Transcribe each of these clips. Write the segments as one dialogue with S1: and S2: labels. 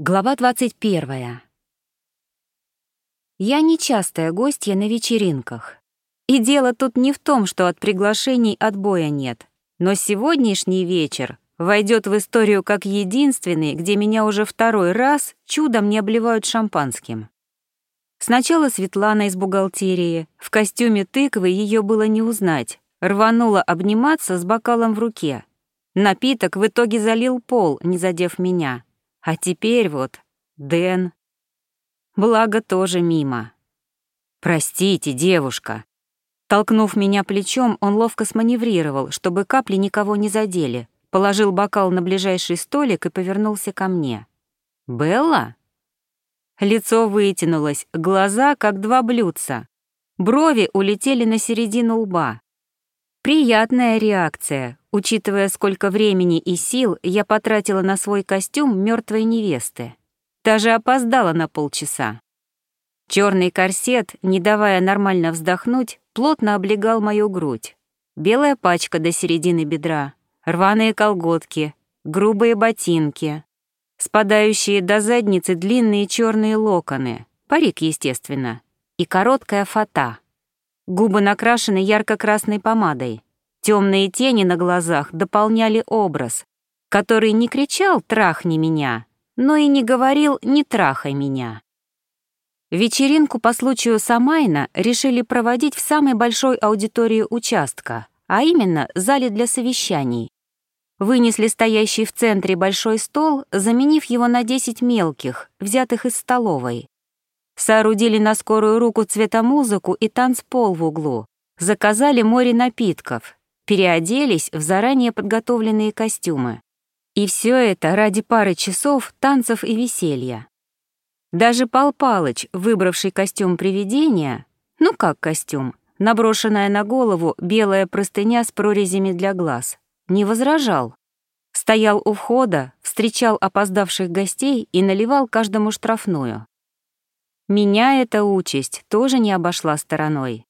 S1: Глава 21. Я нечастая гостья на вечеринках. И дело тут не в том, что от приглашений отбоя нет. Но сегодняшний вечер войдет в историю как единственный, где меня уже второй раз чудом не обливают шампанским. Сначала Светлана из бухгалтерии. В костюме тыквы ее было не узнать. Рванула обниматься с бокалом в руке. Напиток в итоге залил пол, не задев меня. А теперь вот Дэн. Благо тоже мимо. «Простите, девушка». Толкнув меня плечом, он ловко сманеврировал, чтобы капли никого не задели, положил бокал на ближайший столик и повернулся ко мне. «Белла?» Лицо вытянулось, глаза как два блюдца. Брови улетели на середину лба. Приятная реакция, учитывая, сколько времени и сил я потратила на свой костюм мертвой невесты. Даже опоздала на полчаса. Черный корсет, не давая нормально вздохнуть, плотно облегал мою грудь. Белая пачка до середины бедра, рваные колготки, грубые ботинки, спадающие до задницы длинные черные локоны, парик, естественно, и короткая фата. Губы накрашены ярко-красной помадой. Темные тени на глазах дополняли образ, который не кричал «трахни меня», но и не говорил «не трахай меня». Вечеринку по случаю Самайна решили проводить в самой большой аудитории участка, а именно зале для совещаний. Вынесли стоящий в центре большой стол, заменив его на 10 мелких, взятых из столовой. Соорудили на скорую руку цветомузыку и танцпол в углу. Заказали море напитков. Переоделись в заранее подготовленные костюмы. И все это ради пары часов танцев и веселья. Даже Пал Палыч, выбравший костюм привидения, ну как костюм, наброшенная на голову белая простыня с прорезями для глаз, не возражал. Стоял у входа, встречал опоздавших гостей и наливал каждому штрафную. Меня эта участь тоже не обошла стороной.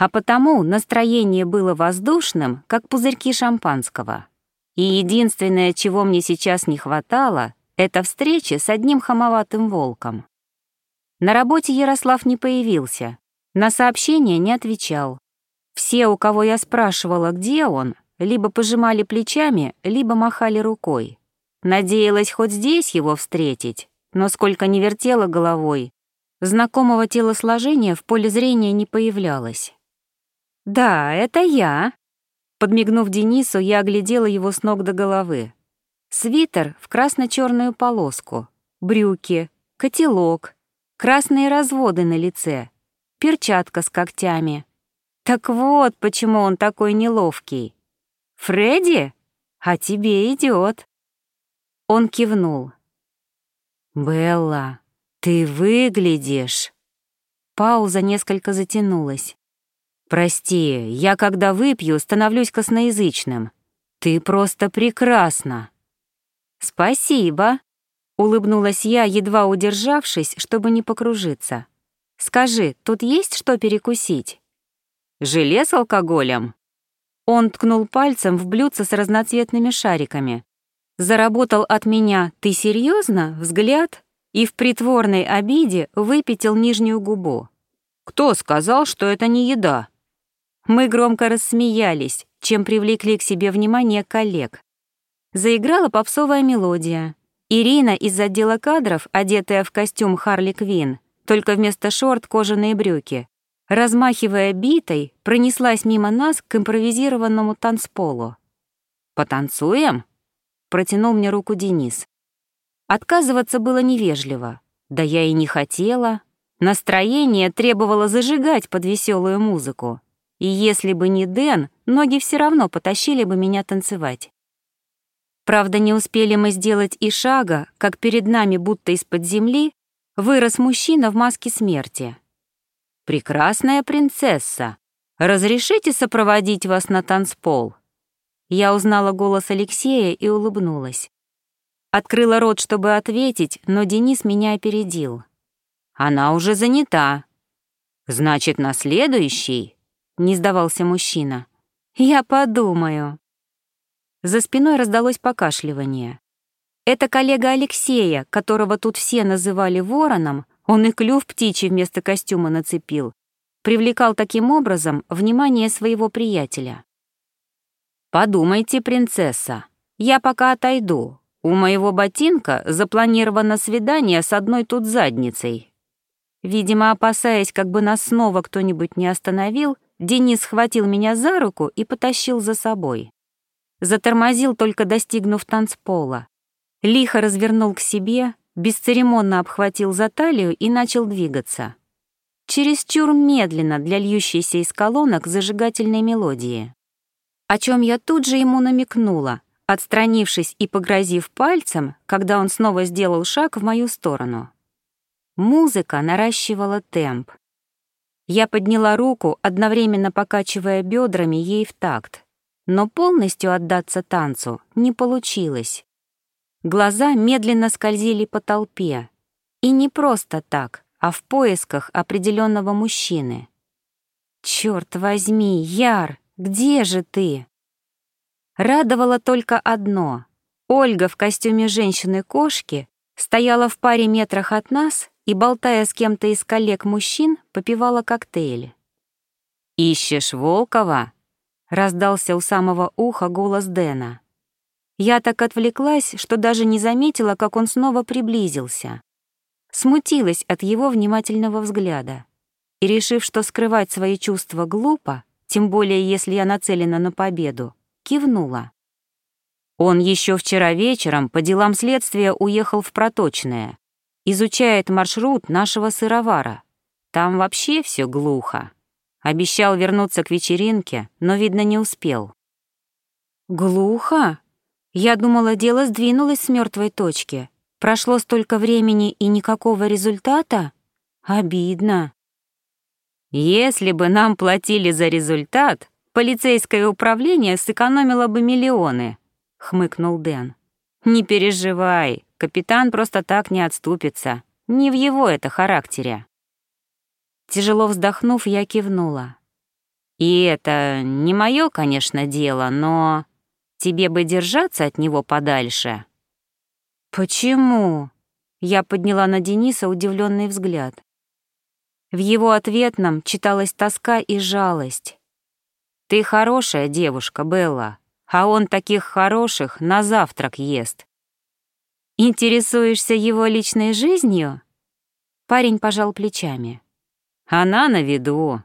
S1: А потому настроение было воздушным, как пузырьки шампанского. И единственное, чего мне сейчас не хватало, это встречи с одним хамоватым волком. На работе Ярослав не появился, на сообщения не отвечал. Все, у кого я спрашивала, где он, либо пожимали плечами, либо махали рукой. Надеялась хоть здесь его встретить, но сколько не вертела головой, Знакомого телосложения в поле зрения не появлялось. «Да, это я». Подмигнув Денису, я оглядела его с ног до головы. Свитер в красно черную полоску, брюки, котелок, красные разводы на лице, перчатка с когтями. Так вот, почему он такой неловкий. «Фредди? А тебе идет. Он кивнул. «Белла, «Ты выглядишь...» Пауза несколько затянулась. «Прости, я когда выпью, становлюсь косноязычным. Ты просто прекрасна!» «Спасибо!» — улыбнулась я, едва удержавшись, чтобы не покружиться. «Скажи, тут есть что перекусить?» «Желе с алкоголем?» Он ткнул пальцем в блюдце с разноцветными шариками. Заработал от меня «Ты серьезно? Взгляд?» и в притворной обиде выпятил нижнюю губу. «Кто сказал, что это не еда?» Мы громко рассмеялись, чем привлекли к себе внимание коллег. Заиграла попсовая мелодия. Ирина из отдела кадров, одетая в костюм Харли Квин, только вместо шорт кожаные брюки, размахивая битой, пронеслась мимо нас к импровизированному танцполу. «Потанцуем?» — протянул мне руку Денис. Отказываться было невежливо. Да я и не хотела. Настроение требовало зажигать под веселую музыку. И если бы не Дэн, ноги все равно потащили бы меня танцевать. Правда, не успели мы сделать и шага, как перед нами, будто из-под земли, вырос мужчина в маске смерти. «Прекрасная принцесса, разрешите сопроводить вас на танцпол?» Я узнала голос Алексея и улыбнулась. Открыла рот, чтобы ответить, но Денис меня опередил. «Она уже занята». «Значит, на следующий?» — не сдавался мужчина. «Я подумаю». За спиной раздалось покашливание. Это коллега Алексея, которого тут все называли вороном, он и клюв птичий вместо костюма нацепил, привлекал таким образом внимание своего приятеля. «Подумайте, принцесса, я пока отойду. У моего ботинка запланировано свидание с одной тут задницей». Видимо, опасаясь, как бы нас снова кто-нибудь не остановил, Денис схватил меня за руку и потащил за собой. Затормозил, только достигнув танцпола. Лихо развернул к себе, бесцеремонно обхватил за талию и начал двигаться. Чересчур медленно для льющейся из колонок зажигательной мелодии. О чем я тут же ему намекнула, отстранившись и погрозив пальцем, когда он снова сделал шаг в мою сторону. Музыка наращивала темп. Я подняла руку, одновременно покачивая бедрами ей в такт, но полностью отдаться танцу не получилось. Глаза медленно скользили по толпе. И не просто так, а в поисках определенного мужчины. Черт возьми, Яр, где же ты? Радовало только одно. Ольга в костюме женщины-кошки стояла в паре метрах от нас и, болтая с кем-то из коллег-мужчин, попивала коктейли. «Ищешь Волкова?» — раздался у самого уха голос Дэна. Я так отвлеклась, что даже не заметила, как он снова приблизился. Смутилась от его внимательного взгляда и, решив, что скрывать свои чувства глупо, тем более если я нацелена на победу, кивнула. Он еще вчера вечером по делам следствия уехал в Проточное. Изучает маршрут нашего сыровара. Там вообще все глухо. Обещал вернуться к вечеринке, но, видно, не успел. «Глухо?» Я думала, дело сдвинулось с мертвой точки. Прошло столько времени и никакого результата? Обидно. Если бы нам платили за результат, полицейское управление сэкономило бы миллионы, хмыкнул Дэн. Не переживай, капитан просто так не отступится. Не в его это характере. Тяжело вздохнув, я кивнула. И это не мое, конечно, дело, но Тебе бы держаться от него подальше». «Почему?» Я подняла на Дениса удивленный взгляд. В его ответном читалась тоска и жалость. «Ты хорошая девушка, Белла, а он таких хороших на завтрак ест». «Интересуешься его личной жизнью?» Парень пожал плечами. «Она на виду.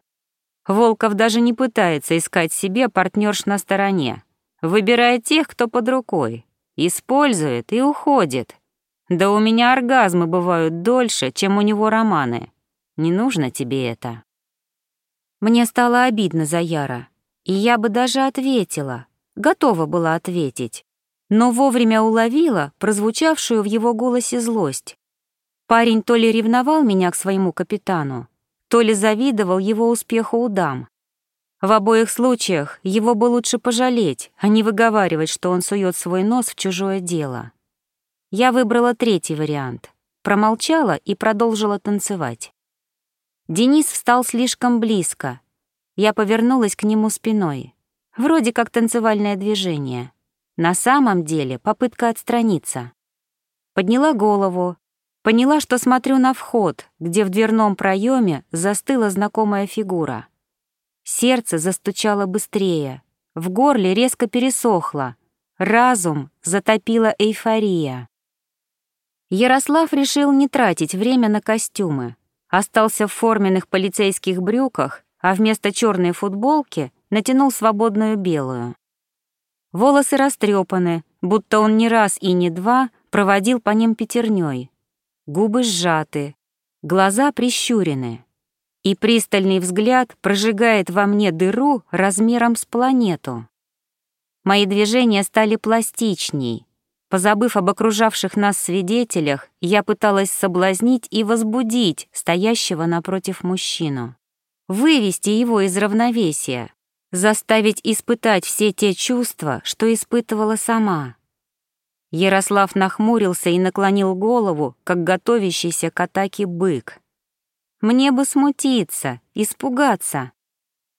S1: Волков даже не пытается искать себе партнерш на стороне. Выбирает тех, кто под рукой. Использует и уходит. Да у меня оргазмы бывают дольше, чем у него романы. Не нужно тебе это. Мне стало обидно за Яра, и я бы даже ответила, готова была ответить, но вовремя уловила прозвучавшую в его голосе злость. Парень то ли ревновал меня к своему капитану, то ли завидовал его успеху у дам. В обоих случаях его бы лучше пожалеть, а не выговаривать, что он сует свой нос в чужое дело. Я выбрала третий вариант. Промолчала и продолжила танцевать. Денис встал слишком близко. Я повернулась к нему спиной. Вроде как танцевальное движение. На самом деле попытка отстраниться. Подняла голову, поняла, что смотрю на вход, где в дверном проеме застыла знакомая фигура — Сердце застучало быстрее, в горле резко пересохло, разум затопила эйфория. Ярослав решил не тратить время на костюмы, остался в форменных полицейских брюках, а вместо черной футболки натянул свободную белую. Волосы растрепаны, будто он не раз и не два проводил по ним пятерней. Губы сжаты, глаза прищурены и пристальный взгляд прожигает во мне дыру размером с планету. Мои движения стали пластичней. Позабыв об окружавших нас свидетелях, я пыталась соблазнить и возбудить стоящего напротив мужчину. Вывести его из равновесия, заставить испытать все те чувства, что испытывала сама. Ярослав нахмурился и наклонил голову, как готовящийся к атаке бык. Мне бы смутиться, испугаться.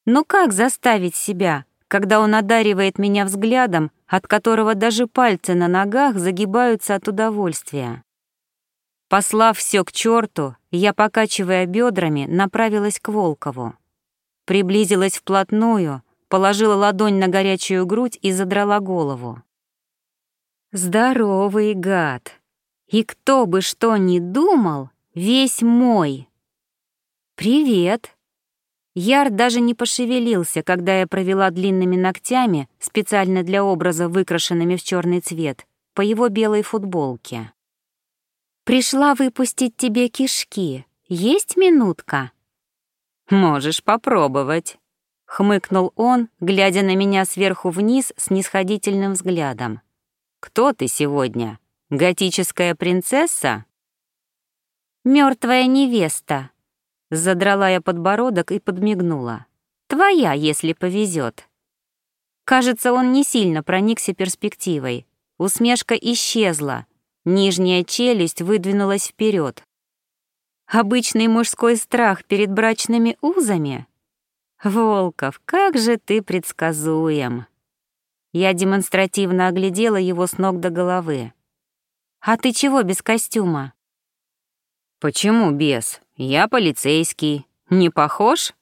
S1: Но как заставить себя, когда он одаривает меня взглядом, от которого даже пальцы на ногах загибаются от удовольствия. Послав все к черту, я, покачивая бедрами, направилась к Волкову. Приблизилась вплотную, положила ладонь на горячую грудь и задрала голову. Здоровый гад. И кто бы что ни думал, весь мой. Привет. Яр даже не пошевелился, когда я провела длинными ногтями, специально для образа выкрашенными в черный цвет, по его белой футболке. «Пришла выпустить тебе кишки. Есть минутка?» «Можешь попробовать», — хмыкнул он, глядя на меня сверху вниз с нисходительным взглядом. «Кто ты сегодня? Готическая принцесса?» Мертвая невеста», Задрала я подбородок и подмигнула. «Твоя, если повезет. Кажется, он не сильно проникся перспективой. Усмешка исчезла. Нижняя челюсть выдвинулась вперед. Обычный мужской страх перед брачными узами? Волков, как же ты предсказуем. Я демонстративно оглядела его с ног до головы. А ты чего без костюма? Почему без? Я полицейский. Не похож?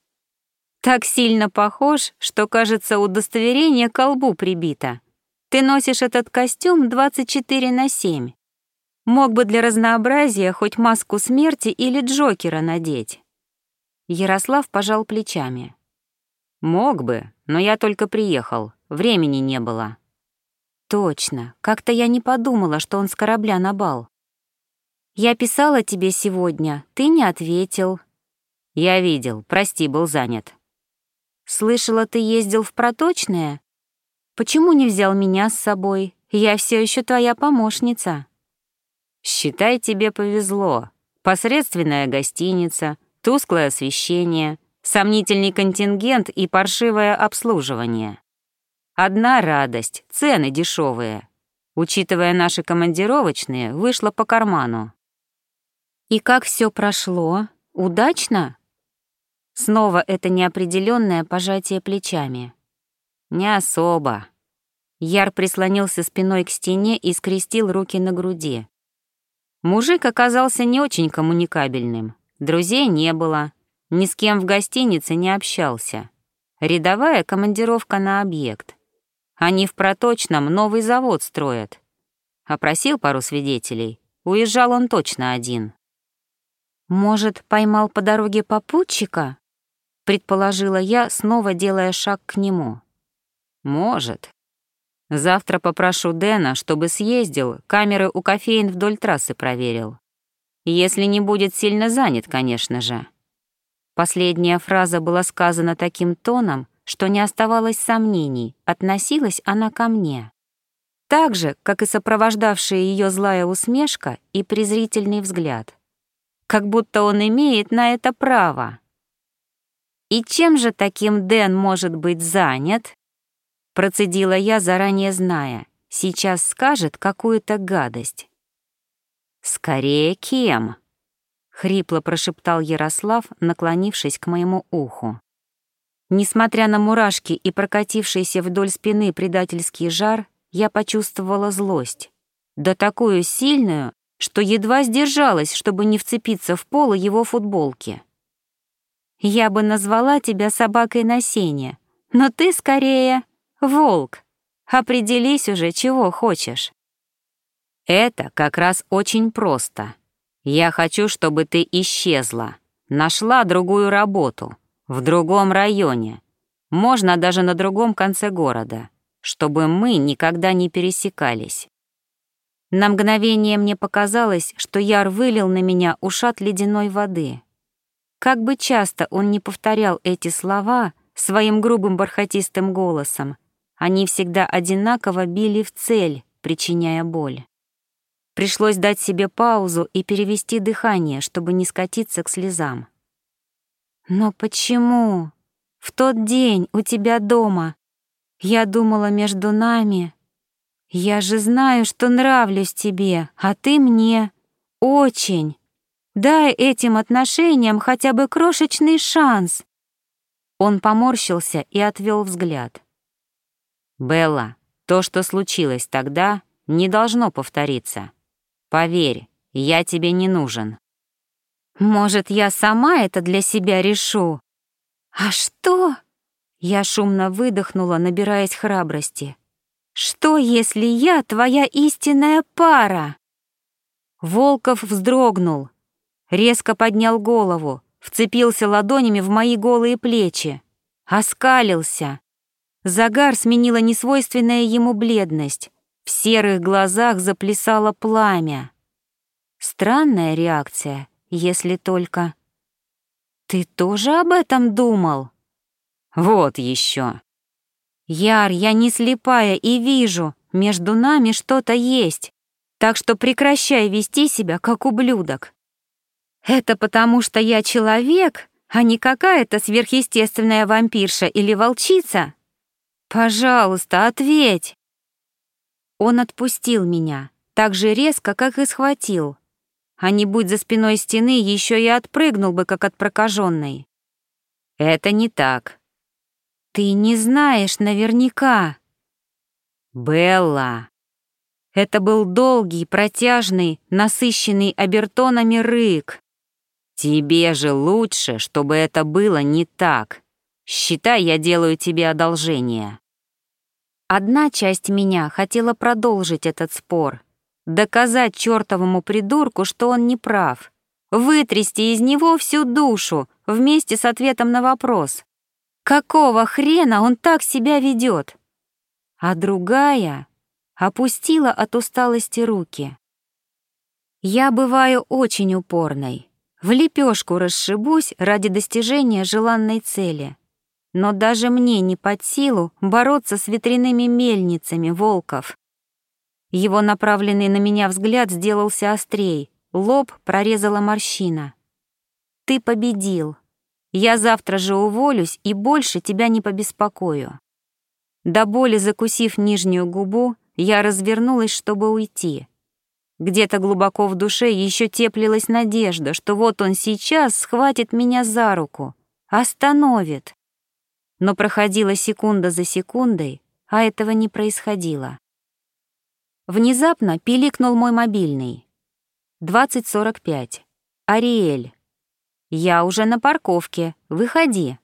S1: Так сильно похож, что, кажется, удостоверение к колбу прибито. Ты носишь этот костюм 24 на 7. Мог бы для разнообразия хоть маску смерти или Джокера надеть. Ярослав пожал плечами. Мог бы, но я только приехал, времени не было. Точно, как-то я не подумала, что он с корабля на бал. Я писала тебе сегодня, ты не ответил. Я видел, прости, был занят. Слышала, ты ездил в Проточное? Почему не взял меня с собой? Я все еще твоя помощница. Считай, тебе повезло. Посредственная гостиница, тусклое освещение, сомнительный контингент и паршивое обслуживание. Одна радость — цены дешевые. Учитывая наши командировочные, вышло по карману. И как все прошло? Удачно? Снова это неопределенное пожатие плечами. Не особо. Яр прислонился спиной к стене и скрестил руки на груди. Мужик оказался не очень коммуникабельным. Друзей не было, ни с кем в гостинице не общался. Рядовая командировка на объект. Они в Проточном новый завод строят. Опросил пару свидетелей. Уезжал он точно один. «Может, поймал по дороге попутчика?» — предположила я, снова делая шаг к нему. «Может. Завтра попрошу Дэна, чтобы съездил, камеры у кофеин вдоль трассы проверил. Если не будет сильно занят, конечно же». Последняя фраза была сказана таким тоном, что не оставалось сомнений, относилась она ко мне. Так же, как и сопровождавшая ее злая усмешка и презрительный взгляд как будто он имеет на это право. «И чем же таким Дэн может быть занят?» Процедила я, заранее зная. Сейчас скажет какую-то гадость. «Скорее кем?» — хрипло прошептал Ярослав, наклонившись к моему уху. Несмотря на мурашки и прокатившийся вдоль спины предательский жар, я почувствовала злость. Да такую сильную, что едва сдержалась, чтобы не вцепиться в поло его футболки. «Я бы назвала тебя собакой на сене, но ты скорее волк. Определись уже, чего хочешь». «Это как раз очень просто. Я хочу, чтобы ты исчезла, нашла другую работу, в другом районе, можно даже на другом конце города, чтобы мы никогда не пересекались. На мгновение мне показалось, что Яр вылил на меня ушат ледяной воды. Как бы часто он не повторял эти слова своим грубым бархатистым голосом, они всегда одинаково били в цель, причиняя боль. Пришлось дать себе паузу и перевести дыхание, чтобы не скатиться к слезам. «Но почему? В тот день у тебя дома. Я думала, между нами я же знаю, что нравлюсь тебе, а ты мне. Очень. Дай этим отношениям хотя бы крошечный шанс. Он поморщился и отвел взгляд. Белла, то, что случилось тогда, не должно повториться. Поверь, я тебе не нужен.
S2: Может, я сама это для себя решу? А что? Я шумно выдохнула, набираясь храбрости. Что, если я твоя истинная пара? Волков вздрогнул, резко поднял голову, вцепился ладонями в мои голые плечи, оскалился. Загар сменила несвойственная ему бледность, в серых глазах заплясало пламя. Странная реакция, если только... «Ты тоже об этом думал?»
S1: «Вот еще.
S2: «Яр, я не слепая и вижу, между нами что-то есть, так что прекращай вести себя как ублюдок. Это потому, что я человек, а не какая-то сверхъестественная вампирша или волчица? Пожалуйста, ответь!» Он отпустил меня, так же резко, как и схватил. А не будь за спиной стены, еще и отпрыгнул бы, как от прокаженной.
S1: «Это не так»,
S2: ты не знаешь наверняка.
S1: Белла.
S2: Это был долгий, протяжный, насыщенный обертонами рык.
S1: Тебе же лучше, чтобы это было не так. Считай, я делаю тебе одолжение.
S2: Одна часть меня хотела продолжить этот спор, доказать чертовому придурку, что он не прав, вытрясти из него всю душу вместе с ответом на вопрос. Какого хрена он так себя ведет? А другая опустила от усталости руки. Я бываю очень упорной. В лепешку расшибусь ради достижения желанной цели. Но даже мне не под силу бороться с ветряными мельницами волков. Его направленный на меня взгляд сделался острей, лоб прорезала морщина. «Ты победил», я завтра же уволюсь и больше тебя не побеспокою». До боли закусив нижнюю губу, я развернулась, чтобы уйти. Где-то глубоко в душе еще теплилась надежда, что вот он сейчас схватит меня за руку, остановит. Но проходила секунда за секундой, а этого не происходило. Внезапно пиликнул мой мобильный. 2045. Ариэль. «Я уже на парковке. Выходи».